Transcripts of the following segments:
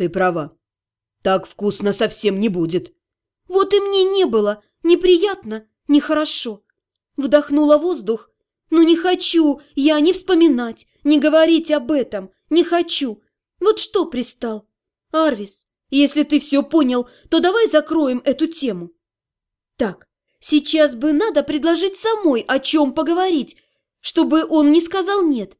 Ты права. Так вкусно совсем не будет. Вот и мне не было. Неприятно, нехорошо. Вдохнула воздух. Ну не хочу я не вспоминать, не говорить об этом. Не хочу. Вот что пристал? Арвис, если ты все понял, то давай закроем эту тему. Так, сейчас бы надо предложить самой о чем поговорить, чтобы он не сказал «нет».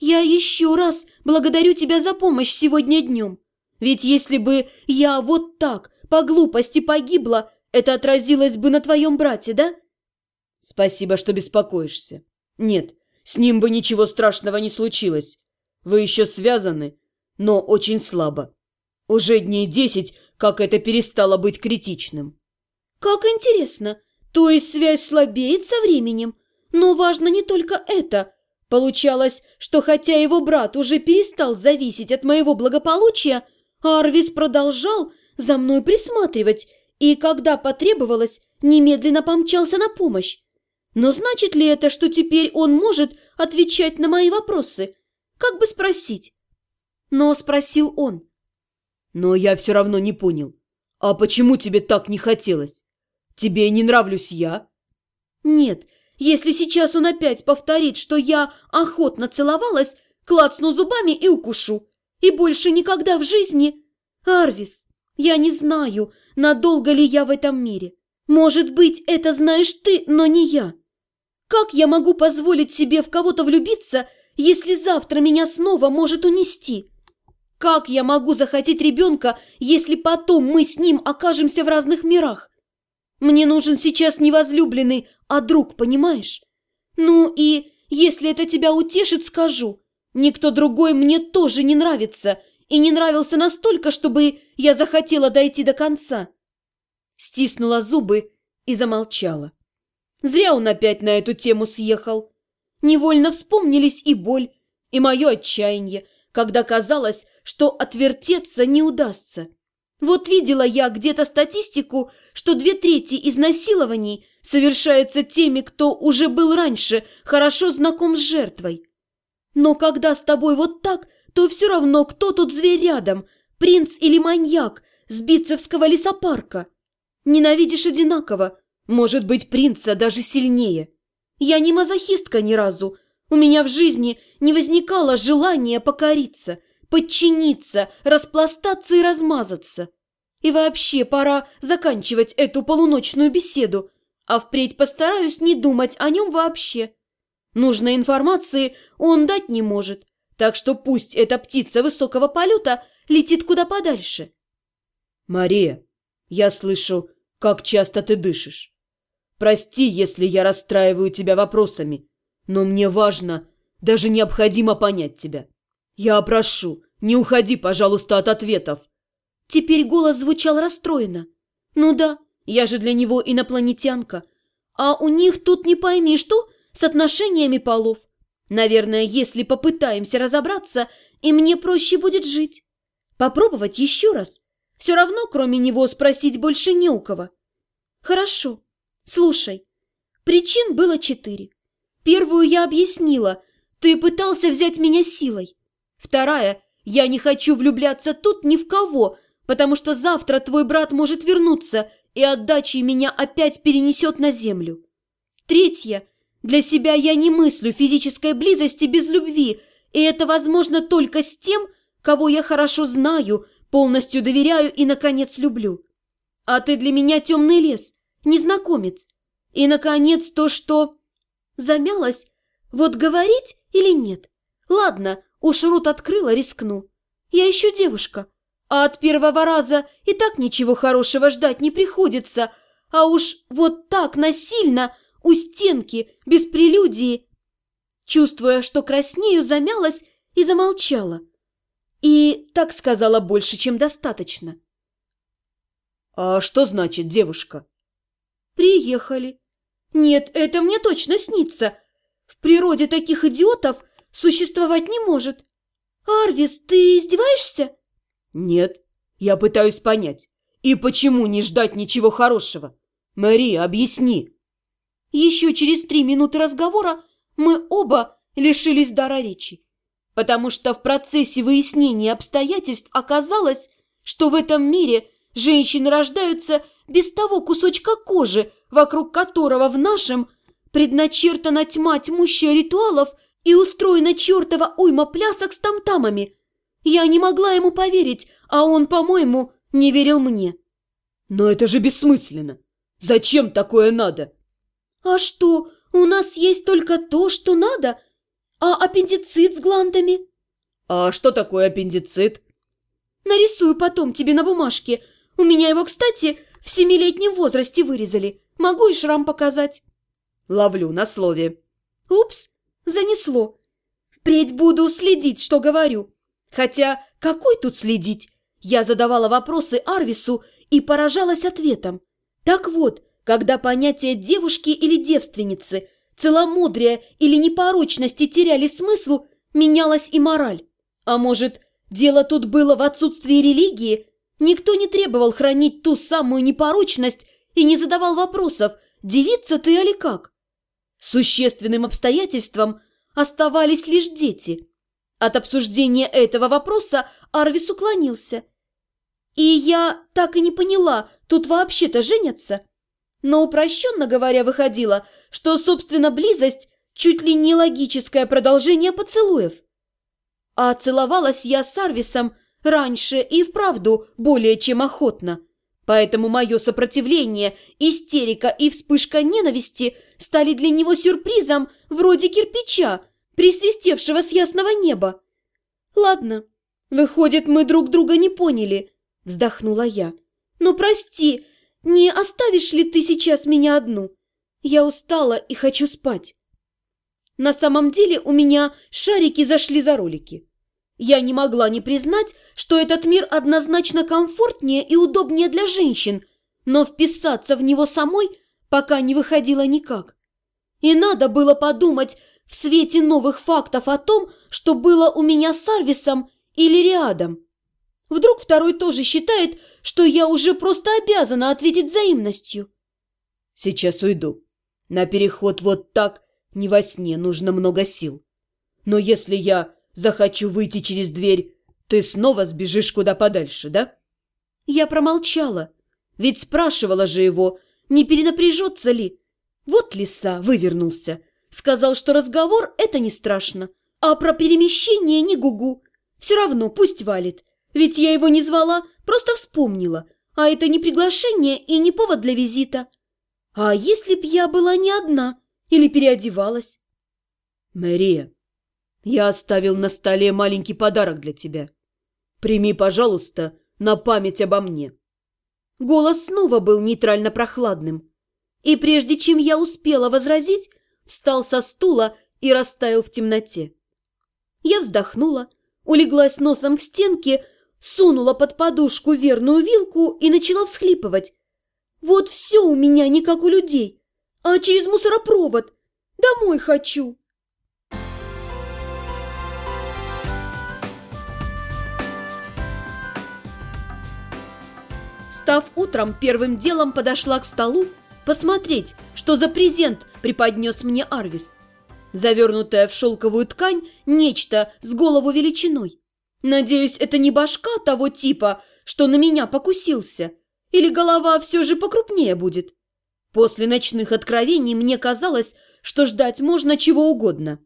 Я еще раз благодарю тебя за помощь сегодня днем. Ведь если бы я вот так, по глупости погибла, это отразилось бы на твоем брате, да? Спасибо, что беспокоишься. Нет, с ним бы ничего страшного не случилось. Вы еще связаны, но очень слабо. Уже дней десять, как это перестало быть критичным. Как интересно. То есть связь слабеет со временем? Но важно не только это. Получалось, что хотя его брат уже перестал зависеть от моего благополучия, Арвис продолжал за мной присматривать и, когда потребовалось, немедленно помчался на помощь. Но значит ли это, что теперь он может отвечать на мои вопросы? Как бы спросить? Но спросил он. Но я все равно не понял. А почему тебе так не хотелось? Тебе не нравлюсь я? Нет, если сейчас он опять повторит, что я охотно целовалась, клацну зубами и укушу. И больше никогда в жизни... Арвис, я не знаю, надолго ли я в этом мире. Может быть, это знаешь ты, но не я. Как я могу позволить себе в кого-то влюбиться, если завтра меня снова может унести? Как я могу захотеть ребенка, если потом мы с ним окажемся в разных мирах? Мне нужен сейчас не возлюбленный, а друг, понимаешь? Ну и, если это тебя утешит, скажу. Никто другой мне тоже не нравится и не нравился настолько, чтобы я захотела дойти до конца. Стиснула зубы и замолчала. Зря он опять на эту тему съехал. Невольно вспомнились и боль, и мое отчаяние, когда казалось, что отвертеться не удастся. Вот видела я где-то статистику, что две трети изнасилований совершается теми, кто уже был раньше хорошо знаком с жертвой. Но когда с тобой вот так, то все равно, кто тут зверь рядом, принц или маньяк с битцевского лесопарка. Ненавидишь одинаково, может быть, принца даже сильнее. Я не мазохистка ни разу, у меня в жизни не возникало желания покориться – подчиниться, распластаться и размазаться. И вообще пора заканчивать эту полуночную беседу, а впредь постараюсь не думать о нем вообще. Нужной информации он дать не может, так что пусть эта птица высокого полета летит куда подальше. Мария, я слышу, как часто ты дышишь. Прости, если я расстраиваю тебя вопросами, но мне важно, даже необходимо понять тебя. «Я прошу, не уходи, пожалуйста, от ответов!» Теперь голос звучал расстроенно. «Ну да, я же для него инопланетянка. А у них тут не пойми что с отношениями полов. Наверное, если попытаемся разобраться, и мне проще будет жить. Попробовать еще раз. Все равно, кроме него, спросить больше не у кого. Хорошо. Слушай, причин было четыре. Первую я объяснила. Ты пытался взять меня силой. Вторая, я не хочу влюбляться тут ни в кого, потому что завтра твой брат может вернуться и отдачей меня опять перенесет на землю. Третья, для себя я не мыслю физической близости без любви, и это возможно только с тем, кого я хорошо знаю, полностью доверяю и, наконец, люблю. А ты для меня темный лес, незнакомец. И, наконец, то, что... Замялась, вот говорить или нет? Ладно, Уж рот открыла, рискну. Я еще девушка, а от первого раза и так ничего хорошего ждать не приходится, а уж вот так насильно, у стенки, без прелюдии. Чувствуя, что краснею, замялась и замолчала. И так сказала больше, чем достаточно. «А что значит девушка?» «Приехали. Нет, это мне точно снится. В природе таких идиотов существовать не может. Арвис, ты издеваешься? Нет, я пытаюсь понять. И почему не ждать ничего хорошего? Мария, объясни. Еще через три минуты разговора мы оба лишились дара речи. потому что в процессе выяснения обстоятельств оказалось, что в этом мире женщины рождаются без того кусочка кожи, вокруг которого в нашем предначертана тьма тьмущая ритуалов и устроена чертова уйма плясок с тамтамами. Я не могла ему поверить, а он, по-моему, не верил мне. Но это же бессмысленно. Зачем такое надо? А что, у нас есть только то, что надо – а аппендицит с гландами? А что такое аппендицит? Нарисую потом тебе на бумажке. У меня его, кстати, в семилетнем возрасте вырезали. Могу и шрам показать. Ловлю на слове. Упс, занесло. Впредь буду следить, что говорю. Хотя какой тут следить? Я задавала вопросы Арвису и поражалась ответом. Так вот, когда понятие девушки или девственницы – целомудрия или непорочности теряли смысл, менялась и мораль. А может, дело тут было в отсутствии религии? Никто не требовал хранить ту самую непорочность и не задавал вопросов, девица ты или как. Существенным обстоятельством оставались лишь дети. От обсуждения этого вопроса Арвис уклонился. И я так и не поняла, тут вообще-то женятся? Но упрощенно говоря, выходило, что, собственно, близость чуть ли не логическое продолжение поцелуев. А целовалась я с Арвисом раньше и вправду более чем охотно. Поэтому мое сопротивление, истерика и вспышка ненависти стали для него сюрпризом вроде кирпича, присвистевшего с ясного неба. «Ладно, выходит, мы друг друга не поняли», – вздохнула я. «Ну, прости, не оставишь ли ты сейчас меня одну? Я устала и хочу спать. На самом деле у меня шарики зашли за ролики. Я не могла не признать, что этот мир однозначно комфортнее и удобнее для женщин, но вписаться в него самой пока не выходило никак. И надо было подумать в свете новых фактов о том, что было у меня с Арвисом или рядом. Вдруг второй тоже считает, что я уже просто обязана ответить взаимностью. Сейчас уйду. На переход вот так не во сне нужно много сил. Но если я захочу выйти через дверь, ты снова сбежишь куда подальше, да? Я промолчала, ведь спрашивала же его, не перенапряжется ли. Вот лиса вывернулся. Сказал, что разговор – это не страшно, а про перемещение не гугу. Все равно пусть валит. Ведь я его не звала, просто вспомнила. А это не приглашение и не повод для визита. А если б я была не одна или переодевалась? Мэрия, я оставил на столе маленький подарок для тебя. Прими, пожалуйста, на память обо мне. Голос снова был нейтрально прохладным. И прежде чем я успела возразить, встал со стула и растаял в темноте. Я вздохнула, улеглась носом к стенке, сунула под подушку верную вилку и начала всхлипывать. «Вот все у меня не как у людей, а через мусоропровод. Домой хочу!» Став утром, первым делом подошла к столу посмотреть, что за презент преподнес мне Арвис. Завернутая в шелковую ткань нечто с голову величиной. Надеюсь, это не башка того типа, что на меня покусился. Или голова все же покрупнее будет. После ночных откровений мне казалось, что ждать можно чего угодно.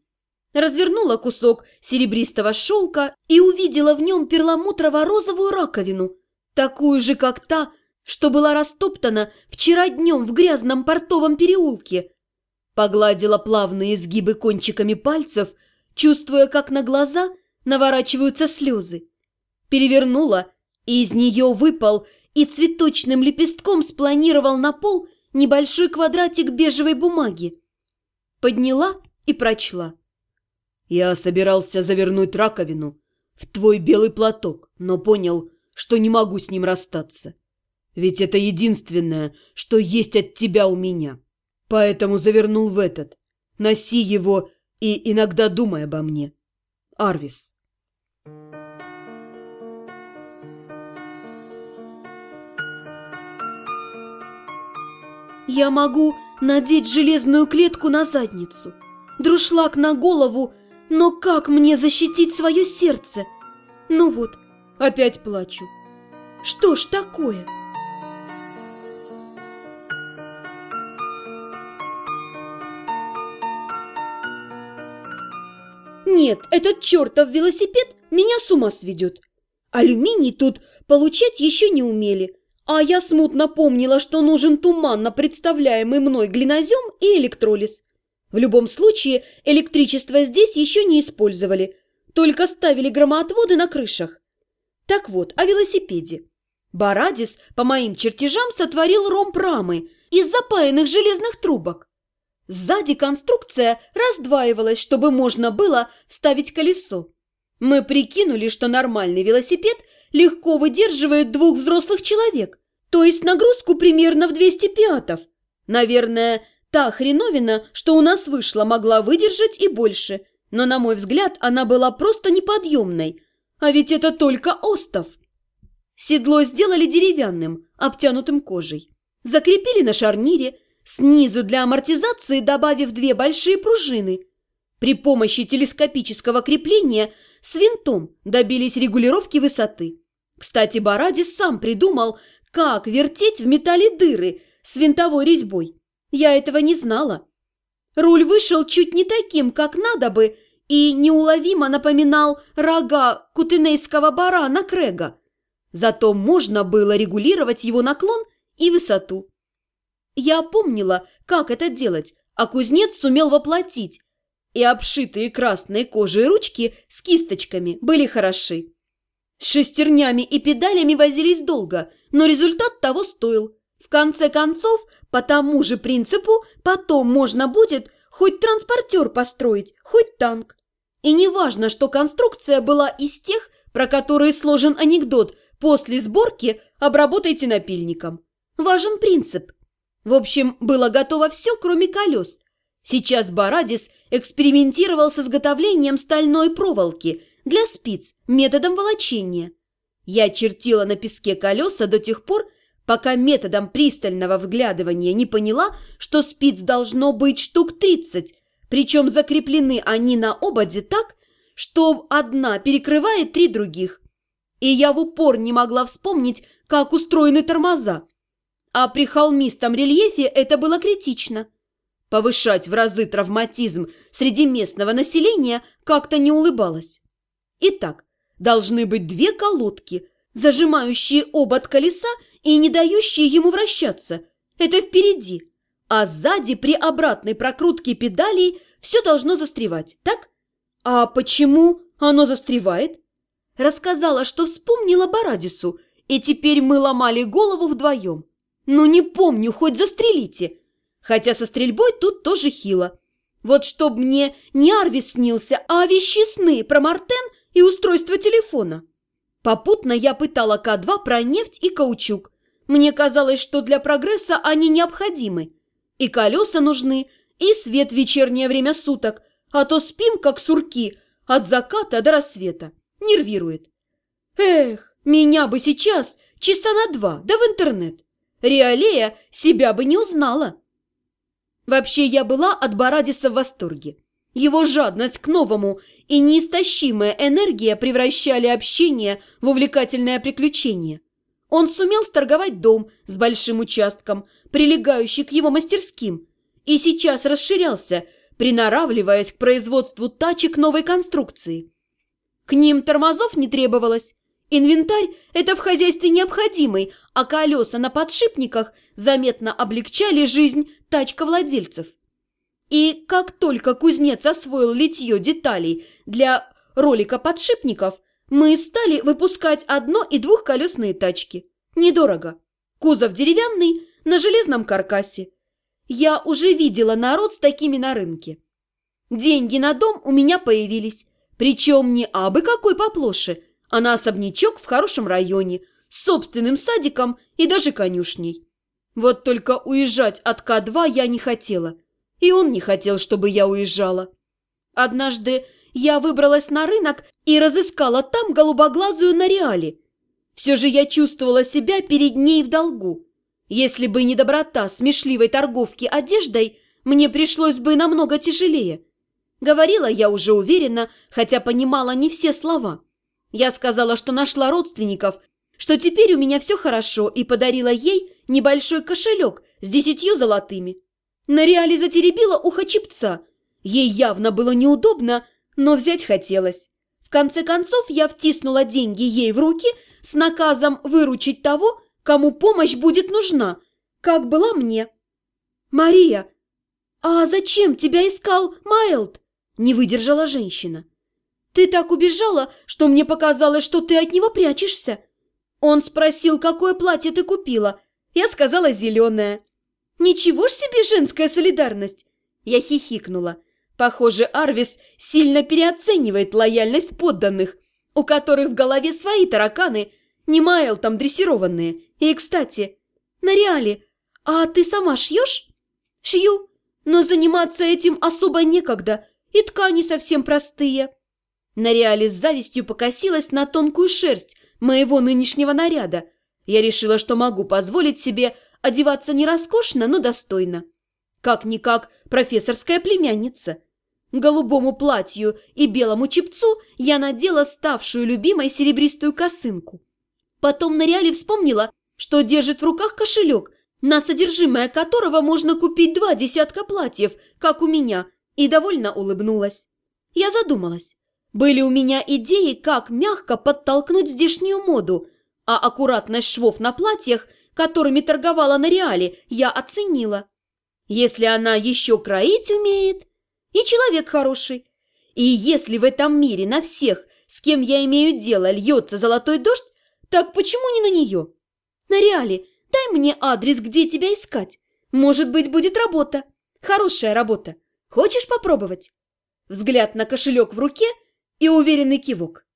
Развернула кусок серебристого шелка и увидела в нем перламутрово-розовую раковину, такую же, как та, что была растоптана вчера днем в грязном портовом переулке. Погладила плавные изгибы кончиками пальцев, чувствуя, как на глаза – наворачиваются слезы. Перевернула, и из нее выпал и цветочным лепестком спланировал на пол небольшой квадратик бежевой бумаги. Подняла и прочла. «Я собирался завернуть раковину в твой белый платок, но понял, что не могу с ним расстаться. Ведь это единственное, что есть от тебя у меня. Поэтому завернул в этот. Носи его и иногда думай обо мне. Арвис». Я могу надеть железную клетку на задницу, друшлаг на голову, Но как мне защитить свое сердце? Ну вот, опять плачу. Что ж такое? Нет, этот чертов велосипед меня с ума сведет. Алюминий тут получать еще не умели, а я смутно помнила, что нужен туманно представляемый мной глинозем и электролиз. В любом случае, электричество здесь еще не использовали, только ставили громоотводы на крышах. Так вот, о велосипеде. Барадис, по моим чертежам, сотворил ромб рамы из запаянных железных трубок. Сзади конструкция раздваивалась, чтобы можно было вставить колесо. Мы прикинули, что нормальный велосипед легко выдерживает двух взрослых человек, то есть нагрузку примерно в 200 пиатов. Наверное, та хреновина, что у нас вышла, могла выдержать и больше, но, на мой взгляд, она была просто неподъемной. А ведь это только остов. Седло сделали деревянным, обтянутым кожей. Закрепили на шарнире, снизу для амортизации добавив две большие пружины. При помощи телескопического крепления с винтом добились регулировки высоты. Кстати, Барадис сам придумал, как вертеть в металле дыры с винтовой резьбой. Я этого не знала. Руль вышел чуть не таким, как надо бы, и неуловимо напоминал рога кутенейского барана Крега. Зато можно было регулировать его наклон и высоту. Я помнила, как это делать, а кузнец сумел воплотить, и обшитые красной кожей ручки с кисточками были хороши. С шестернями и педалями возились долго, но результат того стоил. В конце концов, по тому же принципу, потом можно будет хоть транспортер построить, хоть танк. И не важно, что конструкция была из тех, про которые сложен анекдот «после сборки обработайте напильником». Важен принцип – в общем, было готово все, кроме колес. Сейчас Барадис экспериментировал с изготовлением стальной проволоки для спиц методом волочения. Я чертила на песке колеса до тех пор, пока методом пристального вглядывания не поняла, что спиц должно быть штук 30, причем закреплены они на ободе так, что одна перекрывает три других. И я в упор не могла вспомнить, как устроены тормоза. А при холмистом рельефе это было критично. Повышать в разы травматизм среди местного населения как-то не улыбалось. Итак, должны быть две колодки, зажимающие обод колеса и не дающие ему вращаться. Это впереди. А сзади при обратной прокрутке педалей все должно застревать, так? А почему оно застревает? Рассказала, что вспомнила Барадису, и теперь мы ломали голову вдвоем. Ну, не помню, хоть застрелите. Хотя со стрельбой тут тоже хило. Вот чтоб мне не Арвис снился, а вещи сны про Мартен и устройство телефона. Попутно я пытала К2 про нефть и каучук. Мне казалось, что для прогресса они необходимы. И колеса нужны, и свет в вечернее время суток, а то спим, как сурки, от заката до рассвета. Нервирует. Эх, меня бы сейчас часа на два, да в интернет. Реалея себя бы не узнала. Вообще, я была от Барадиса в восторге. Его жадность к новому и неистощимая энергия превращали общение в увлекательное приключение. Он сумел сторговать дом с большим участком, прилегающий к его мастерским, и сейчас расширялся, приноравливаясь к производству тачек новой конструкции. К ним тормозов не требовалось, Инвентарь – это в хозяйстве необходимый, а колеса на подшипниках заметно облегчали жизнь тачковладельцев. И как только кузнец освоил литье деталей для ролика подшипников, мы стали выпускать одно- и двухколесные тачки. Недорого. Кузов деревянный, на железном каркасе. Я уже видела народ с такими на рынке. Деньги на дом у меня появились, причем не абы какой поплоше – а на особнячок в хорошем районе, с собственным садиком и даже конюшней. Вот только уезжать от К2 я не хотела, и он не хотел, чтобы я уезжала. Однажды я выбралась на рынок и разыскала там голубоглазую на реале. Все же я чувствовала себя перед ней в долгу. Если бы не доброта смешливой торговки одеждой, мне пришлось бы намного тяжелее. Говорила я уже уверенно, хотя понимала не все слова. Я сказала, что нашла родственников, что теперь у меня все хорошо, и подарила ей небольшой кошелек с десятью золотыми. На реале затеребила ухо чипца. Ей явно было неудобно, но взять хотелось. В конце концов я втиснула деньги ей в руки с наказом выручить того, кому помощь будет нужна, как была мне. «Мария, а зачем тебя искал Майлд?» – не выдержала женщина. «Ты так убежала, что мне показалось, что ты от него прячешься. Он спросил, какое платье ты купила. Я сказала «зеленое». «Ничего ж себе женская солидарность!» Я хихикнула. Похоже, Арвис сильно переоценивает лояльность подданных, у которых в голове свои тараканы, не Майл там дрессированные. И, кстати, на реале, а ты сама шьешь? Шью, но заниматься этим особо некогда, и ткани совсем простые. На реале с завистью покосилась на тонкую шерсть моего нынешнего наряда. Я решила, что могу позволить себе одеваться не роскошно, но достойно. Как-никак профессорская племянница. Голубому платью и белому чепцу я надела ставшую любимой серебристую косынку. Потом на реале вспомнила, что держит в руках кошелек, на содержимое которого можно купить два десятка платьев, как у меня, и довольно улыбнулась. Я задумалась. Были у меня идеи, как мягко подтолкнуть здешнюю моду, а аккуратность швов на платьях, которыми торговала на реале, я оценила. Если она еще кроить умеет, и человек хороший, и если в этом мире на всех, с кем я имею дело, льется золотой дождь, так почему не на нее? На реале, дай мне адрес, где тебя искать. Может быть, будет работа. Хорошая работа. Хочешь попробовать? Взгляд на кошелек в руке – и уверенный кивок.